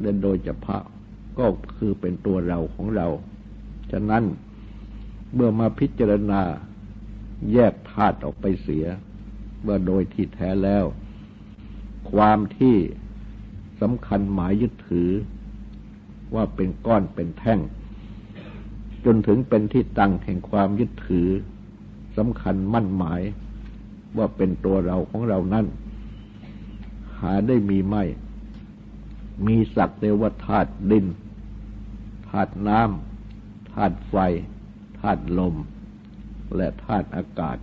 และโดยเฉพาะก็คือเป็นตัวเราของเรา ฉะนั้นเมื่อมาพิจารณาแยกธาตุออกไปเสียว่าโดยที่แท้แล้ว ความที่สำคัญหมายยึดถือ ว่าเป็นก้อนเป็นแท่ง จนถึงเป็นที่ตั้งแห่งความยึดถือสำคัญมั่นหมายว่าเป็นตัวเราของเรานั่น หาได้มีไม่ มีสักเดวธาตุดินธาตุน้ำธาตุไฟธาตุลม และธาตุอากาศ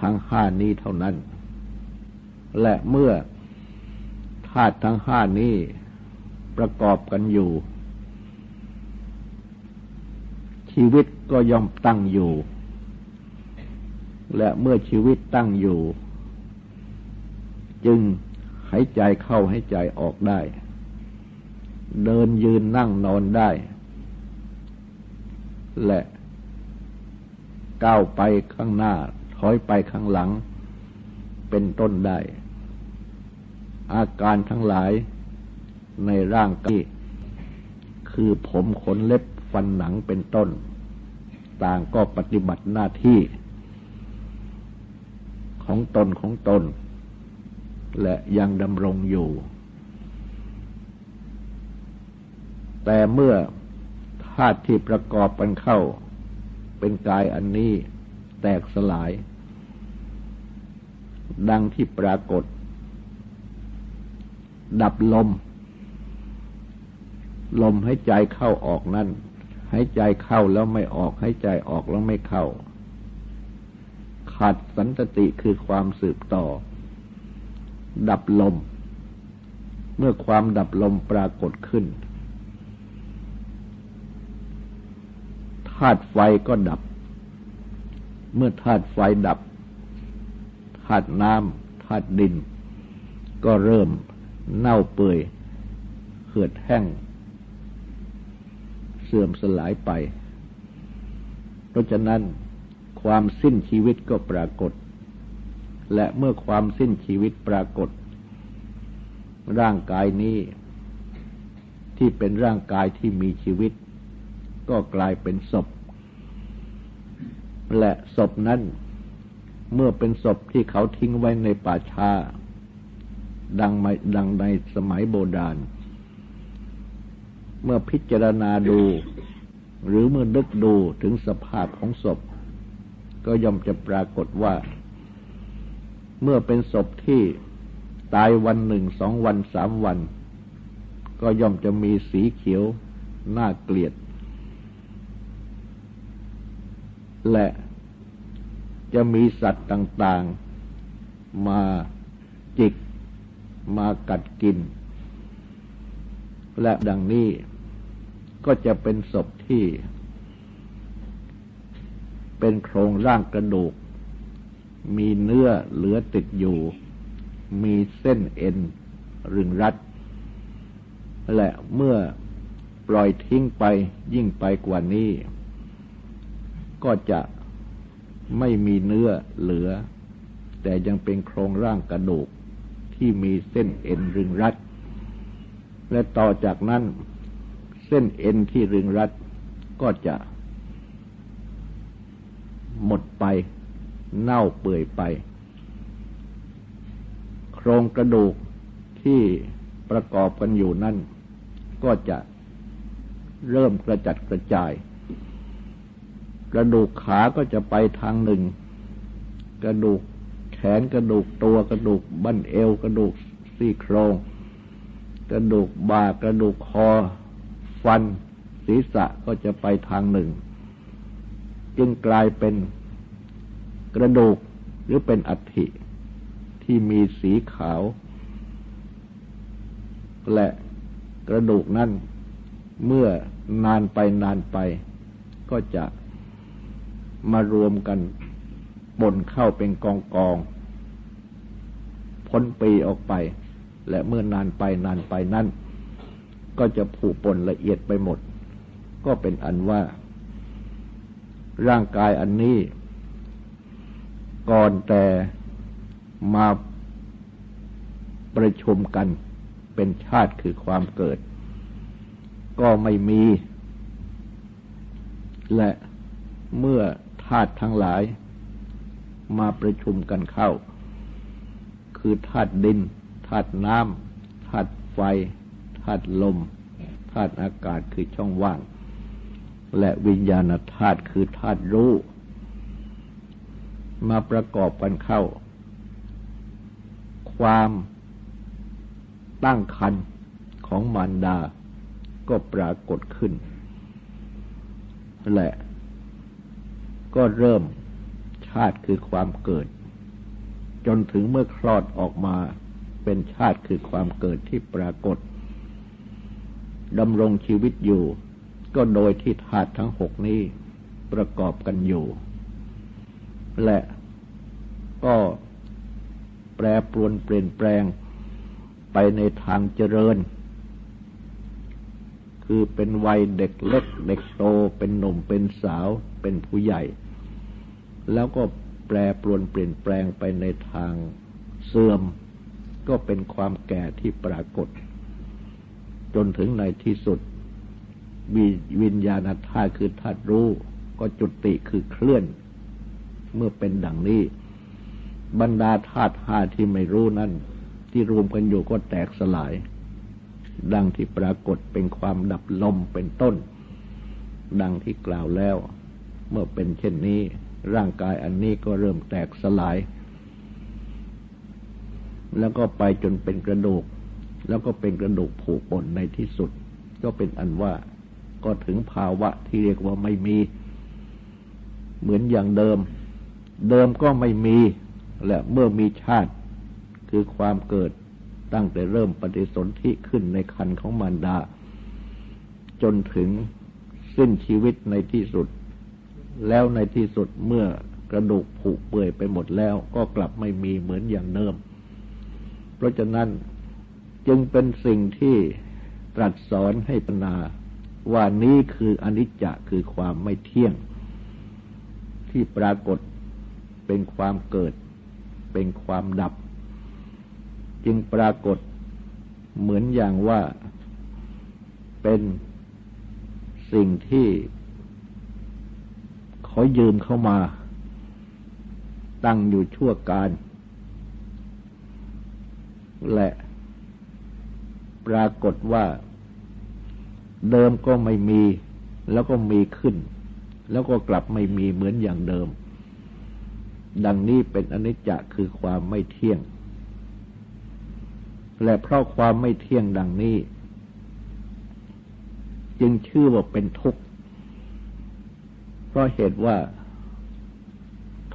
ทั้งห้านี้เท่านั้น และเมื่อธาตุทั้งห้านี้ประกอบกันอยู่ ชีวิตก็ย่อมตั้งอยู่ และเมื่อชีวิตตั้งอยู่ จึงายใจเข้าหายใจออกได้ เดินยืนนั่งนอนได้ และก้าวไปข้างหน้า ถอยไปข้างหลัง เป็นต้นได้ อาการทั้งหลายในร่างกายคือผมขนเล็บฟันหนังเป็นต้น ต่างก็ปฏิบัติหน้าที่ของตนของตน และยังดำรงอยู่ แต่เมื่อธาตุที่ประกอบกันเข้า เป็นกายอันนี้แตกสลาย ดังที่ปรากฏ ดับลม ลมใหายใจเข้าออกนั่นใหายใจเข้าแล้วไม่ออกใหายใจออกแล้วไม่เข้า ขาดสันตติคือความสืบต่อ ดับลม เมื่อความดับลมปรากฏขึ้นธาตุไฟก็ดับ เมื่อธาตุไฟดับธาตุน้ำธาตุดิน ก็เริ่มเน่าเปื่อยเหือดแห้ง เสื่อมสลายไป เพราะฉะนั้นความสิ้นชีวิตก็ปรากฏ และเมื่อความสิ้นชีวิตปรากฏ ร่างกายนี้ ที่เป็นร่างกายที่มีชีวิต ก็กลายเป็นศพ และศพนั้น เมื่อเป็นศพที่เขาทิ้งไว้ในป่าชาดังดังในสมัยโบราณ เมื่อพิจารณาดู หรือเมื่อนึกดูถึงสภาพของศพ ก็ย่อมจะปรากฏว่า เมื่อเป็นศพที่ตายวันหนึ่งสองวันสามวัน ก็ย่อมจะมีสีเขียวน่าเกลียด และจะมีสัตว์ต่างๆ มาจิก มากัดกิน และดังนี้ก็จะเป็นศพที่ เป็นโครงร่างกระดูก มีเนื้อเหลือติดอยู่ มีเส้นเอ็นรึงรัด และเมื่อปล่อยทิ้งไปยิ่งไปกว่านี้ ก็จะไม่มีเนื้อเหลือ แต่ยังเป็นโครงร่างกระดูกที่มีเส้นเอ็นรึงรัด และต่อจากนั้น เส้นเอ็นที่รึงรัดก็จะหมดไป เน่าเปื่อยไป โครงกระดูกที่ประกอบกันอยู่นั่น ก็จะเริ่มกระจัดกระจาย กระดูกขาก็จะไปทางหนึ่ง กระดูกแขนกระดูกตัวกระดูกบั้นเอว กระดูกซี่โครง กระดูกบ่ากระดูกคอ ฟัน ศีรษะก็จะไปทางหนึ่ง จึงกลายเป็น กระดูกหรือเป็นอัฐิที่มีสีขาว และกระดูกนั้นเมื่อนานไปนานไป ก็จะมารวมกันปนเข้าเป็นกองกองพ้นปีออกไป และเมื่อนานไปนานไปนั้นก็จะผูกปนละเอียดไปหมด ก็เป็นอันว่า ร่างกายอันนี้ ก่อนแต่มาประชุมกันเป็นชาติคือความเกิด ก็ไม่มี และเมื่อธาตุทั้งหลาย มาประชุมกันเข้า คือธาตุดินธาตุน้ำธาตุไฟธาตุลมธาตุอากาศคือช่องว่าง และวิญญาณธาตุคือธาตุรู้ มาประกอบกันเข้า ความตั้งคันของมารดาก็ปรากฏขึ้น และ ก็เริ่มชาติคือความเกิด จนถึงเมื่อคลอดออกมาเป็นชาติคือความเกิดที่ปรากฏดำรงชีวิตอยู่ ก็โดยที่ธาตุทั้งหกนี้ประกอบกันอยู่ และก็แปรปรวนเปลี่ยนแปลงไปในทางเจริญ คือเป็นวัยเด็กเล็ก เด็กโตเป็นหนุ่มเป็นสาวเป็นผู้ใหญ่ แล้วก็แปรปรวนเปลี่ยนแปลงไปในทางเสื่อม ก็เป็นความแก่ที่ปรากฏ จนถึงในที่สุด วิญญาณธาตุคือธาตุรู้ก็จุติคือเคลื่อน เมื่อเป็นดังนี้ บรรดาธาตุห้าที่ไม่รู้นั้นที่รวมกันอยู่ก็แตกสลาย ดังที่ปรากฏเป็นความดับลมเป็นต้น ดังที่กล่าวแล้ว เมื่อเป็นเช่นนี้ ร่างกายอันนี้ก็เริ่มแตกสลาย แล้วก็ไปจนเป็นกระดูก แล้วก็เป็นกระดูกผุป่นในที่สุด ก็เป็นอันว่าก็ถึงภาวะที่เรียกว่าไม่มี เหมือนอย่างเดิม เดิมก็ไม่มีและเมื่อมีชาติ คือความเกิดตั้งแต่เริ่มปฏิสนธิขึ้นในคันของมารดา จนถึงสิ้นชีวิตในที่สุด แล้วในที่สุดเมื่อกระดูกผุเปื่อยไปหมดแล้วก็กลับไม่มีเหมือนอย่างเดิม เพราะฉะนั้นจึงเป็นสิ่งที่ตรัสสอนให้ปนาว่านี้คืออนิจจะคือความไม่เที่ยง ที่ปรากฏ เป็นความเกิด เป็นความดับ จึงปรากฏเหมือนอย่างว่าเป็นสิ่งที่ขอยืมเข้ามา ตั้งอยู่ชั่วการ และปรากฏว่าเดิมก็ไม่มี แล้วก็มีขึ้น แล้วก็กลับไม่มีเหมือนอย่างเดิม ดังนี้เป็นอนิจจะคือความไม่เที่ยง และเพราะความไม่เที่ยงดังนี้ จึงชื่อว่าเป็นทุกข์ เพราะเหตุว่า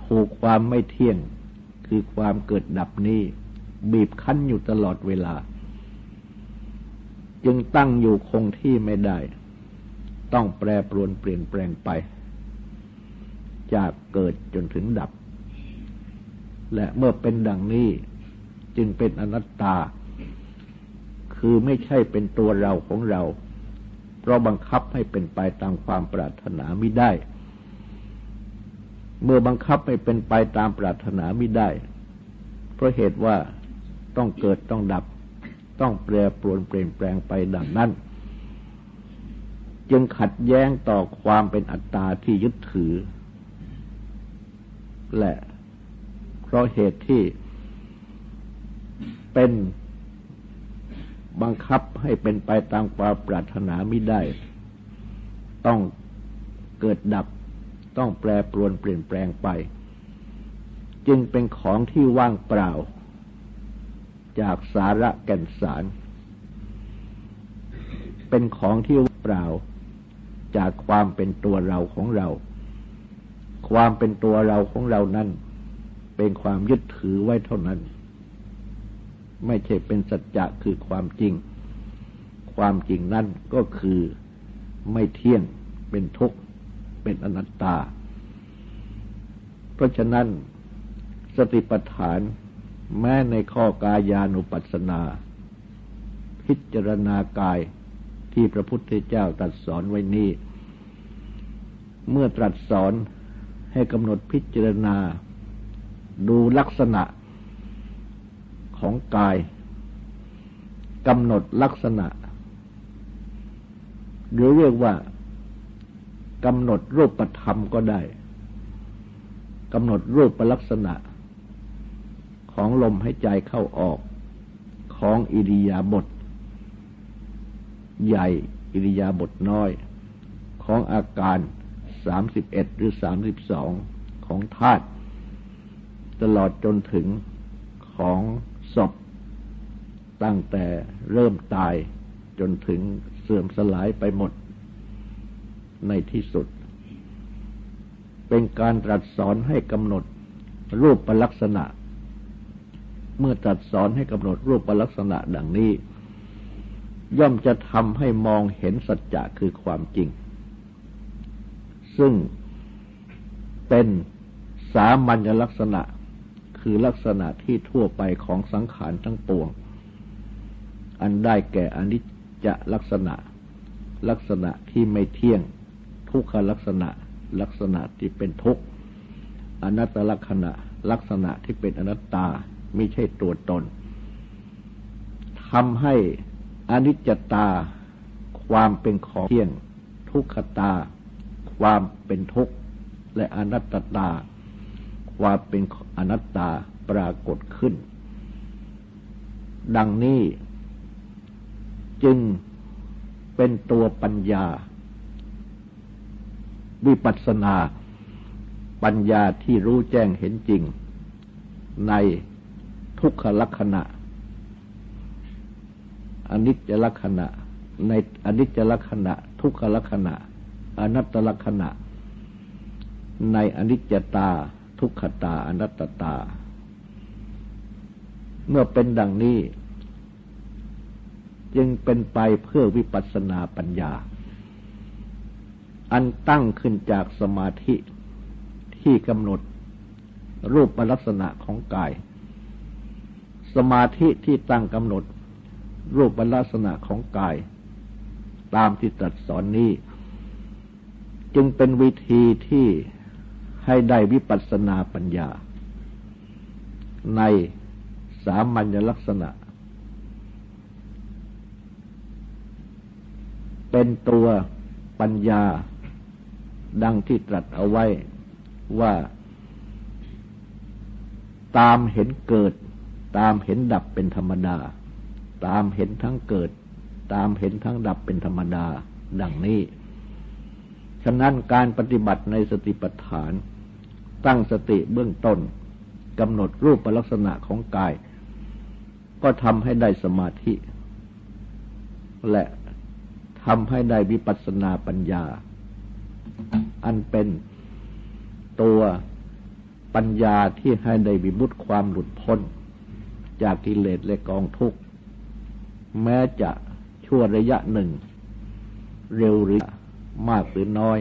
ถูกความไม่เที่ยงคือความเกิดดับนี้บีบคั้นอยู่ตลอดเวลา จึงตั้งอยู่คงที่ไม่ได้ ต้องแปรปรวนเปลี่ยนแปลงไป จากเกิดจนถึงดับ และเมื่อเป็นดังนี้จึงเป็นอนัตตา คือไม่ใช่เป็นตัวเราของเรา เพราะบังคับให้เป็นไปตามความปรารถนาไม่ได้ เมื่อบังคับให้เป็นไปตามปรารถนาไม่ได้ เพราะเหตุว่าต้องเกิดต้องดับ ต้องแปรปรวนเปลี่ยนแปลงไปดังนั้น จึงขัดแย้งต่อความเป็นอัตตาที่ยึดถือ และ เพราะเหตุที่เป็นบังคับให้เป็นไปตามความปรารถนาไม่ได้ ต้องเกิดดับ ต้องแปรปรวนเปลี่ยนแปลงไป จึงเป็นของที่ว่างเปล่า จากสาระแก่นสาร เป็นของที่ว่างเปล่า จากความเป็นตัวเราของเรา ความเป็นตัวเราของเรานั้น เป็นความยึดถือไว้เท่านั้น ไม่ใช่เป็นสัจจะคือความจริง ความจริงนั่นก็คือไม่เที่ยงเป็นทุกข์ เป็นอนัตตา เพราะฉะนั้นสติปัฏฐานแม้ในข้อกายานุปัสสนา พิจารณากายที่พระพุทธเจ้าตรัสสอนไว้นี้ เมื่อตรัสสอนให้กำหนดพิจารณา ดูลักษณะของกายกำหนดลักษณะ หรือเรียกว่ากำหนดรูปธรรมก็ได้กำหนดรูปลักษณะ ของลมหายใจเข้าออกของอิริยาบถใหญ่อิริยาบถน้อย ของอาการสามสิบเอ็ดหรือสามสิบสองของธาตุ ตลอดจนถึงของศพ ตั้งแต่เริ่มตายจนถึงเสื่อมสลายไปหมด ในที่สุด เป็นการตรัสสอนให้กำหนดรูปประลักษณะ เมื่อตรัสสอนให้กำหนดรูปประลักษณะดังนี้ ย่อมจะทำให้มองเห็นสัจจะคือความจริง ซึ่งเป็นสามัญลักษณะ คือลักษณะที่ทั่วไปของสังขารทั้งปวง อันได้แก่อนิจจลักษณะ ลักษณะที่ไม่เที่ยง ทุกขลักษณะ ลักษณะที่เป็นทุกข์อนัตตลักษณะ ลักษณะที่เป็นอนัตตาไม่ใช่ตัวตนทำให้อนิจจตา ความเป็นของเที่ยง ทุกขตา ความเป็นทุกข์และอนัตตา ความเป็นอนัตตาปรากฏขึ้น ดังนี้จึงเป็นตัวปัญญา วิปัสสนา ปัญญาที่รู้แจ้งเห็นจริง ในทุกขลักษณะอนิจจลักษณะ ในอนิจจลักษณะ ทุกขลักษณะ อนัตตลักษณะ ในอนิจจตา ทุกขตาอนัตตา เมื่อเป็นดังนี้ จึงเป็นไปเพื่อวิปัสสนาปัญญา อันตั้งขึ้นจากสมาธิที่กำหนดรูปลักษณะของกาย สมาธิที่ตั้งกำหนด รูปลักษณะของกาย ตามที่ตรัสสอนนี้ จึงเป็นวิธีที่ ให้ได้วิปัสสนาปัญญา ในสามัญลักษณะ เป็นตัวปัญญาดังที่ตรัสเอาไว้ว่าตามเห็นเกิด ตามเห็นดับเป็นธรรมดา ตามเห็นทั้งเกิด ตามเห็นทั้งดับเป็นธรรมดา ดังนี้ ฉะนั้นการปฏิบัติในสติปัฏฐาน ตั้งสติเบื้องต้นกำหนดรูปลักษณะของกาย ก็ทำให้ได้สมาธิ และทำให้ได้วิปัสสนาปัญญา อันเป็นตัวปัญญาที่ให้ได้วิมุตความหลุดพ้น จากกิเลสและกองทุกข์ แม้จะชั่วระยะหนึ่ง เร็วหรือมากหรือน้อย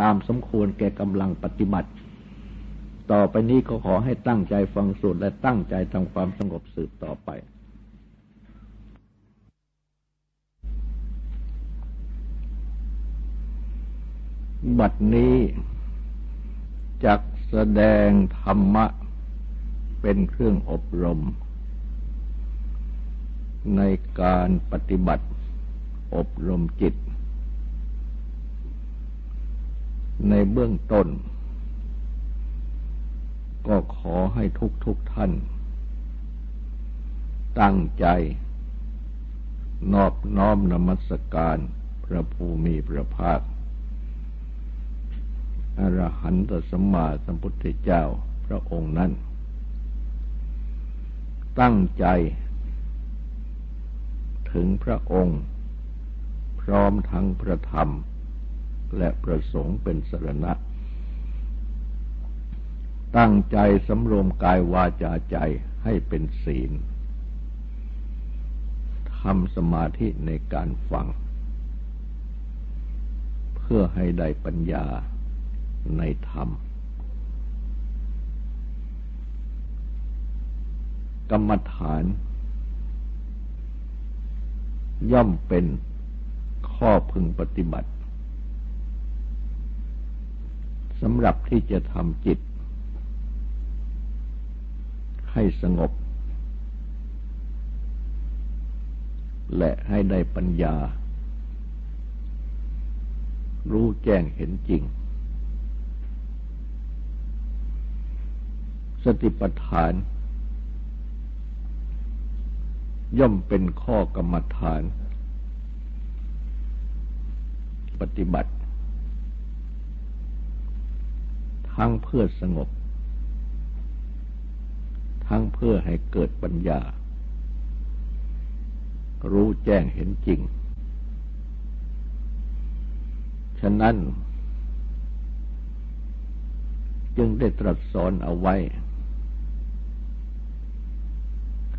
ตามสมควรแก่กำลังปฏิบัติ ต่อไปนี้ก็ขอให้ตั้งใจฟังสวดและตั้งใจทำความสงบสืบต่อไปบัดนี้จักแสดงธรรมะเป็นเครื่องอบรม ในการปฏิบัติอบรมจิต ในเบื้องต้น ก็ขอให้ทุกทุกท่าน ตั้งใจ นอบน้อมนมัสการพระภูมิพระภาคอรหันตสมมาสัมพุทธเจ้าพระองค์นั้น ตั้งใจ ถึงพระองค์ พร้อมทั้งพระธรรม และประสงค์เป็นสรณะ ตั้งใจสำรวมกายวาจาใจให้เป็นศีลทำสมาธิในการฟัง เพื่อให้ได้ปัญญาในธรรม กรรมฐาน ย่อมเป็นข้อพึงปฏิบัติสำหรับที่จะทำจิต ให้สงบ และให้ได้ปัญญา รู้แจ้งเห็นจริง สติปัฏฐาน ย่อมเป็นข้อกรรมฐาน ปฏิบัติ ทั้งเพื่อสงบ ทั้งเพื่อให้เกิดปัญญา รู้แจ้งเห็นจริง ฉะนั้น จึงได้ตรัสสอนเอาไว้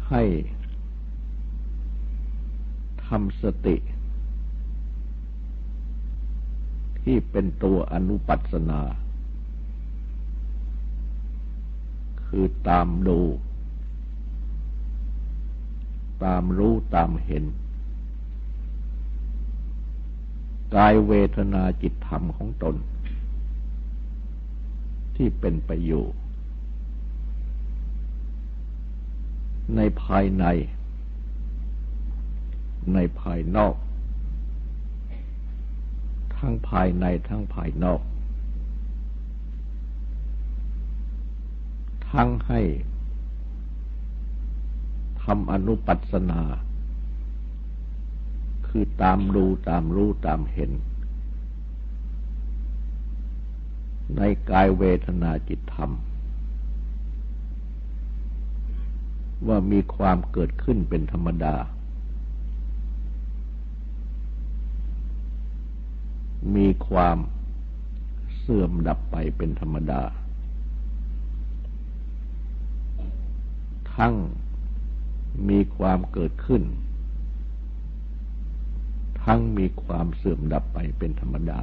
ให้ทำสติ ที่เป็นตัวอนุปัสนา คือตามดู ตามรู้ตามเห็น กายเวทนาจิตธรรมของตน ที่เป็นไปอยู่ ในภายใน ในภายนอก ทั้งภายในทั้งภายนอก ทั้งให้ทำอนุปัสนา คือตามดูตามรู้ตามเห็น ในกายเวทนาจิตธรรม ว่ามีความเกิดขึ้นเป็นธรรมดา มีความเสื่อมดับไปเป็นธรรมดา ทั้งมีความเกิดขึ้น ทั้งมีความเสื่อมดับไปเป็นธรรมดา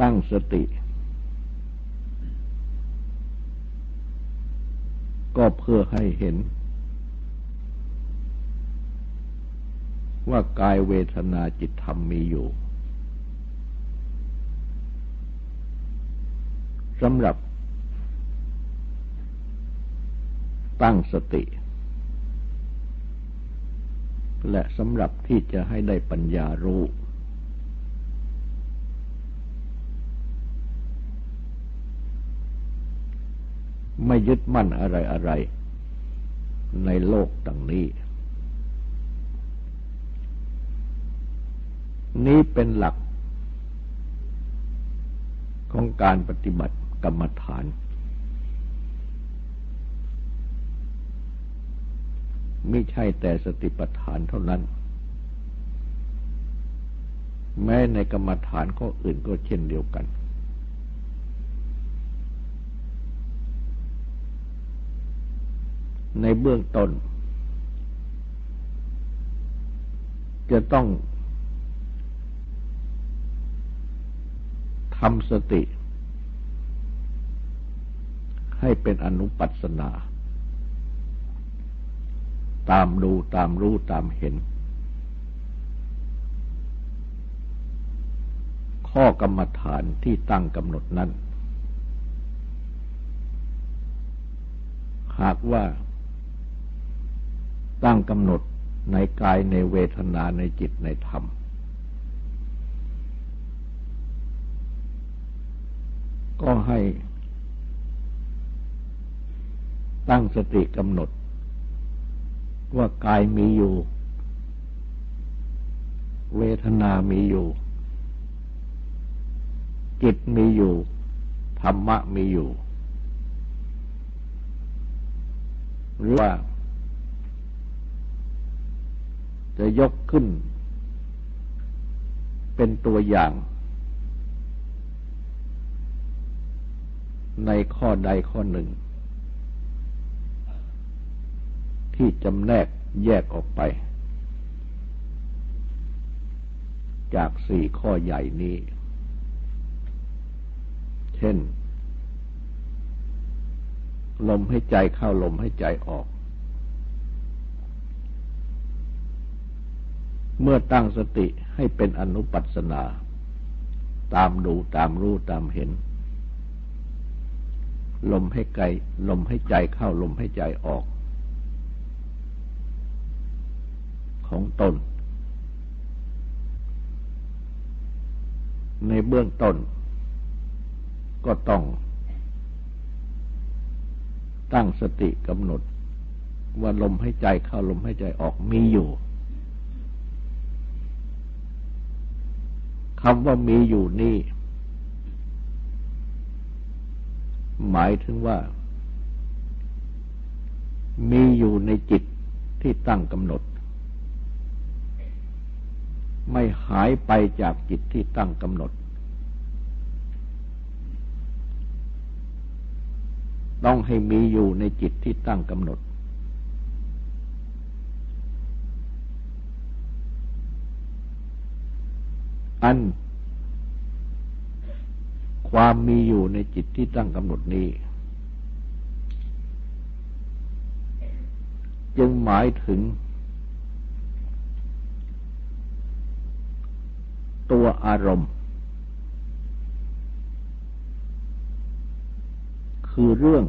ตั้งสติ ก็เพื่อให้เห็น ว่ากายเวทนาจิตธรรมมีอยู่ สำหรับ ตั้งสติ และสำหรับที่จะให้ได้ปัญญารู้ ไม่ยึดมั่นอะไรอะไรในโลกดังนี้ นี้เป็นหลักของการปฏิบัติ กรรมฐาน ไม่ใช่แต่สติปัฏฐานเท่านั้น แม้ในกรรมฐานข้ออื่นก็เช่นเดียวกัน ในเบื้องต้นจะต้องทำสติ ให้เป็นอนุปัสนา ตามดูตามรู้ตามเห็น ข้อกรรมฐานที่ตั้งกำหนดนั้น หากว่าตั้งกำหนดในกายในเวทนาในจิตในธรรม ก็ให้ ตั้งสติกำหนด ว่ากายมีอยู่ เวทนามีอยู่ จิตมีอยู่ ธรรมะมีอยู่ หรือว่า จะยกขึ้น เป็นตัวอย่างในข้อใดข้อหนึ่ง ที่จำแนกแยกออกไป จากสี่ข้อใหญ่นี้ เช่น ลมให้ใจเข้าลมให้ใจออก เมื่อตั้งสติให้เป็นอนุปัสนา ตามดูตามรู้ตามเห็นลมให้ไกลลมให้ใจเข้าลมให้ใจออก ของตน ในเบื้องต้น ก็ต้อง ตั้งสติกำหนด ว่าลมให้ใจเข้าลมให้ใจออกมีอยู่คำว่ามีอยู่นี่ หมายถึงว่า มีอยู่ในจิตที่ตั้งกำหนด ไม่หายไปจากจิตที่ตั้งกำหนด ต้องให้มีอยู่ในจิตที่ตั้งกำหนด อัน ความมีอยู่ในจิตที่ตั้งกำหนดนี้ จึงหมายถึง ตัวอารมณ์ คือเรื่อง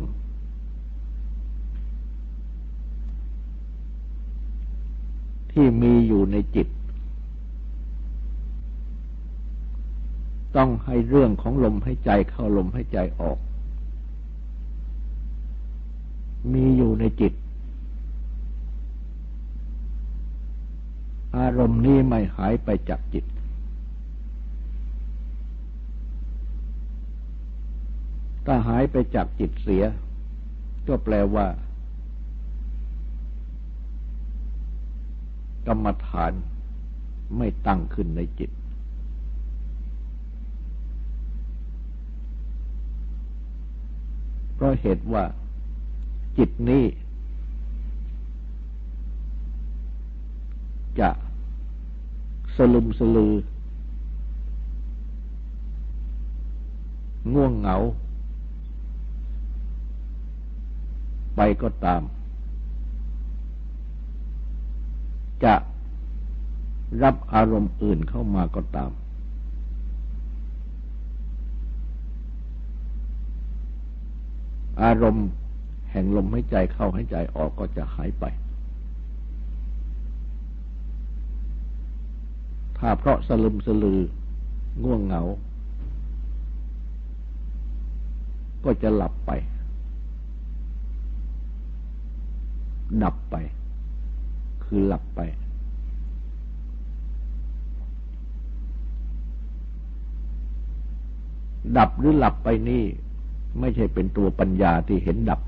ที่มีอยู่ในจิต ต้องให้เรื่องของลมให้ใจเข้าลมให้ใจออก มีอยู่ในจิตอารมณ์นี้ไม่หายไปจากจิต ถ้าหายไปจากจิตเสีย ก็แปลว่า กรรมฐานไม่ตั้งขึ้นในจิต เพราะเหตุว่าจิตนี้จะสลุมสลือ ง่วงเหงา ไปก็ตาม จะรับอารมณ์อื่นเข้ามาก็ตาม อารมณ์แห่งลมหายใจเข้าหายใจออกก็จะหายไป ถ้าเพราะสลึมสลือง่วงเหงา ก็จะหลับไป ดับไป คือหลับไป ดับหรือหลับไปนี่ไม่ใช่เป็นตัวปัญญาที่เห็นดับ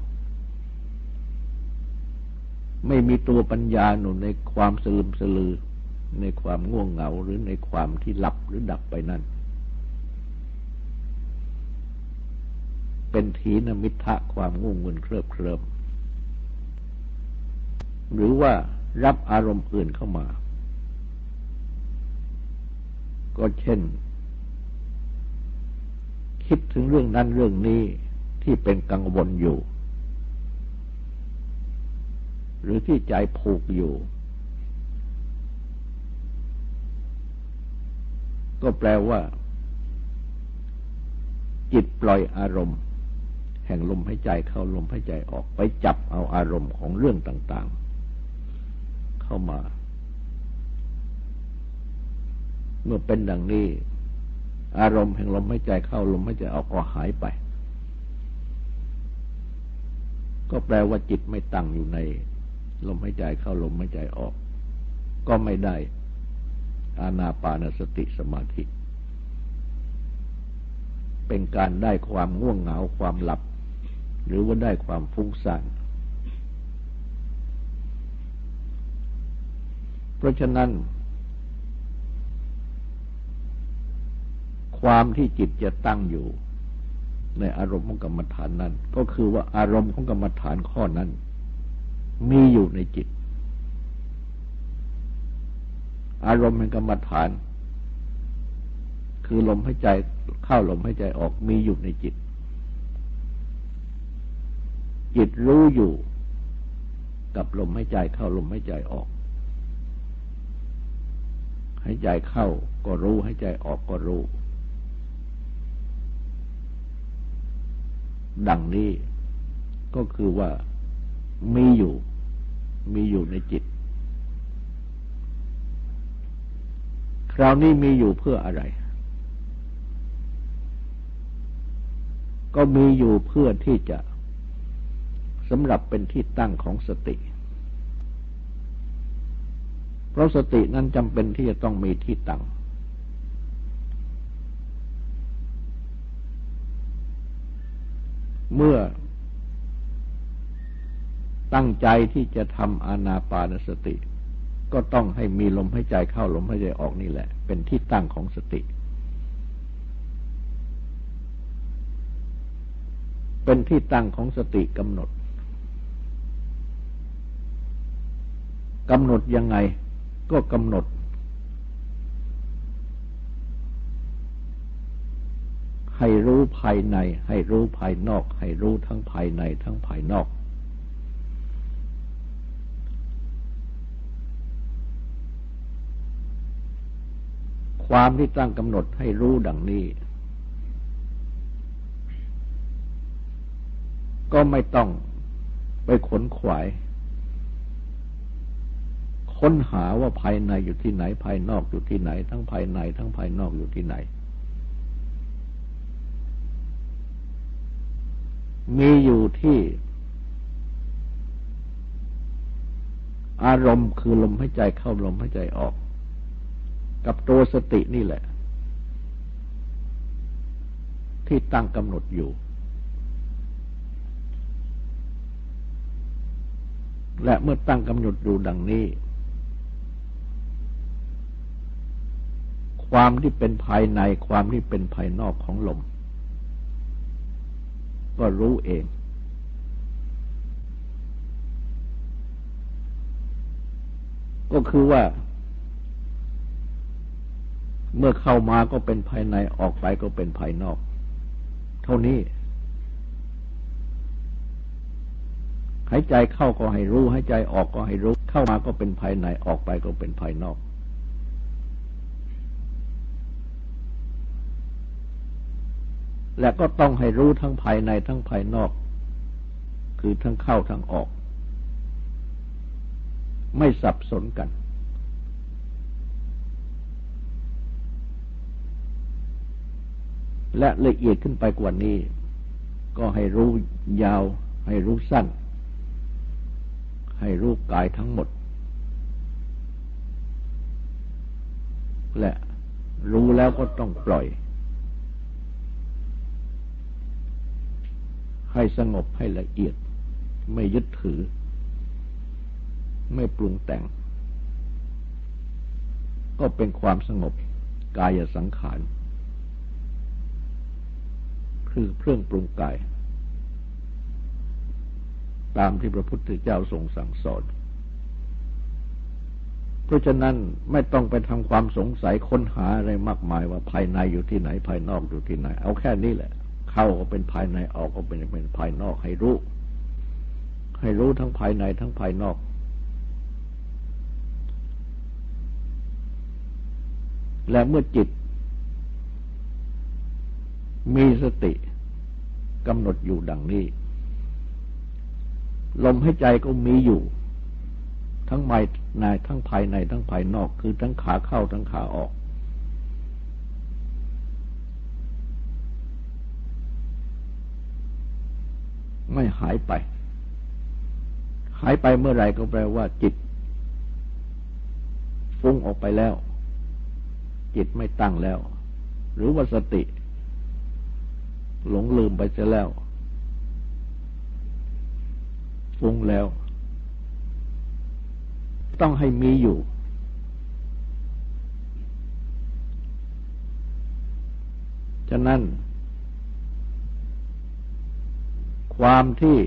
ไม่มีตัวปัญญาหนุนในความสลืมสลือ ในความง่วงเหงาหรือในความที่หลับหรือดับไปนั่น เป็นทีนมิทะความง่วงมึนเคลิบเคลิม หรือว่ารับอารมณ์อื่นเข้ามา ก็เช่น คิดถึงเรื่องนั้นเรื่องนี้ที่เป็นกังวลอยู่ หรือที่ใจผูกอยู่ ก็แปลว่า จิตปล่อยอารมณ์ แห่งลมหายใจเข้าลมหายใจออกไปจับเอาอารมณ์ของเรื่องต่าง ๆ เข้ามา เมื่อเป็นดังนี้ อารมณ์แห่งลมหายใจเข้าลมหายใจออกก็หายไป ก็แปลว่าจิตไม่ตั้งอยู่ใน ลมหายใจเข้าลมหายใจออก ก็ไม่ได้ อานาปานสติสมาธิ เป็นการได้ความง่วงเหงาความหลับ หรือว่าได้ความฟุ้งซ่าน เพราะฉะนั้น ความที่จิตจะตั้งอยู่ ในอารมณ์ของกรรมฐานนั้น ก็คือว่าอารมณ์ของกรรมฐานข้อนั้น มีอยู่ในจิต อารมณ์แห่งกรรมฐาน คือลมหายใจเข้าลมหายใจออกมีอยู่ในจิต จิตรู้อยู่กับลมหายใจเข้าลมหายใจออก หายใจเข้าก็รู้หายใจออกก็รู้ ดังนี้ก็คือว่ามีอยู่ มีอยู่ในจิต คราวนี้มีอยู่เพื่ออะไร ก็มีอยู่เพื่อที่จะสำหรับเป็นที่ตั้งของสติ เพราะสตินั้นจำเป็นที่จะต้องมีที่ตั้งเมื่อตั้งใจที่จะทำอานาปานสติ ก็ต้องให้มีลมหายใจเข้าลมหายใจออกนี่แหละ เป็นที่ตั้งของสติ เป็นที่ตั้งของสติกำหนดกำหนดยังไง ก็กำหนด ให้รู้ภายใน ให้รู้ภายนอก ให้รู้ทั้งภายในทั้งภายนอก ความที่ตั้งกำหนดให้รู้ดังนี้ ก็ไม่ต้องไปขนขวาย ค้นหาว่าภายในอยู่ที่ไหน ภายนอกอยู่ที่ไหน ทั้งภายใน ทั้งภายนอกอยู่ที่ไหน มีอยู่ที่ อารมณ์คือลมหายใจเข้าลมหายใจออก กับตัวสตินี่แหละ ที่ตั้งกำหนดอยู่และเมื่อตั้งกำหนดอยู่ดังนี้ ความที่เป็นภายในความที่เป็นภายนอกของลม ก็รู้เอง ก็คือว่า เมื่อเข้ามาก็เป็นภายในออกไปก็เป็นภายนอก เท่านี้หายใจเข้าก็ให้รู้หายใจออกก็ให้รู้ เข้ามาก็เป็นภายในออกไปก็เป็นภายนอก และก็ต้องให้รู้ทั้งภายในทั้งภายนอก คือทั้งเข้าทั้งออก ไม่สับสนกัน และละเอียดขึ้นไปกว่านี้ ก็ให้รู้ยาว ให้รู้สั้น ให้รู้กายทั้งหมด และรู้แล้วก็ต้องปล่อย ให้สงบให้ละเอียด ไม่ยึดถือ ไม่ปรุงแต่ง ก็เป็นความสงบกายสังขาร คือเครื่องปรุงกาย ตามที่พระพุทธเจ้าทรงสั่งสอน เพราะฉะนั้นไม่ต้องไปทำความสงสัยค้นหาอะไรมากมายว่าภายในอยู่ที่ไหนภายนอกอยู่ที่ไหน เอาแค่นี้แหละ เข้าก็เป็นภายในออกก็เป็นเป็นภายนอกให้รู้ ให้รู้ทั้งภายในทั้งภายนอก และเมื่อจิต มีสติกำหนดอยู่ดังนี้ ลมให้ใจก็มีอยู่ ทั้งภายในทั้งภายในทั้งภายนอก คือทั้งขาเข้าทั้งขาออก ไม่หายไป หายไปเมื่อไรก็แปลว่าจิตฟุ้งออกไปแล้ว จิตไม่ตั้งแล้ว หรือว่าสติ หลงลืมไปเสียแล้ว ฟุ้งแล้ว ต้องให้มีอยู่ ฉะนั้น ความที่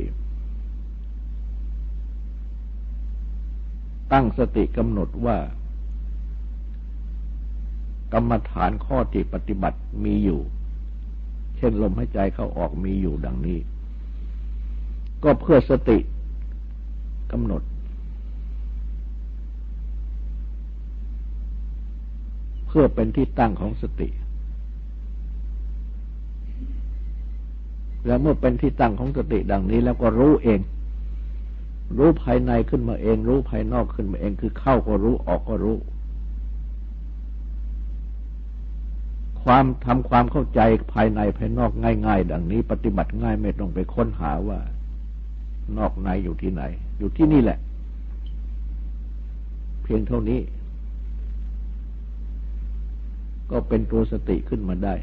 ตั้งสติกำหนดว่า กรรมฐานข้อที่ปฏิบัติมีอยู่ เช่นลมหายใจเข้าออกมีอยู่ดังนี้ ก็เพื่อสติกำหนด เพื่อเป็นที่ตั้งของสติ แล้วเมื่อเป็นที่ตั้งของสติดังนี้ แล้วก็รู้เอง รู้ภายในขึ้นมาเอง รู้ภายนอกขึ้นมาเองคือเข้าก็รู้ออกก็รู้ ความทำความเข้าใจภายในภายนอกง่าย ๆ ดังนี้ ปฏิบัติง่ายไม่ต้องไปค้นหาว่า นอกในอยู่ที่ไหน อยู่ที่นี่แหละ เพียงเท่านี้ ก็เป็นตัวสติขึ้นมาได้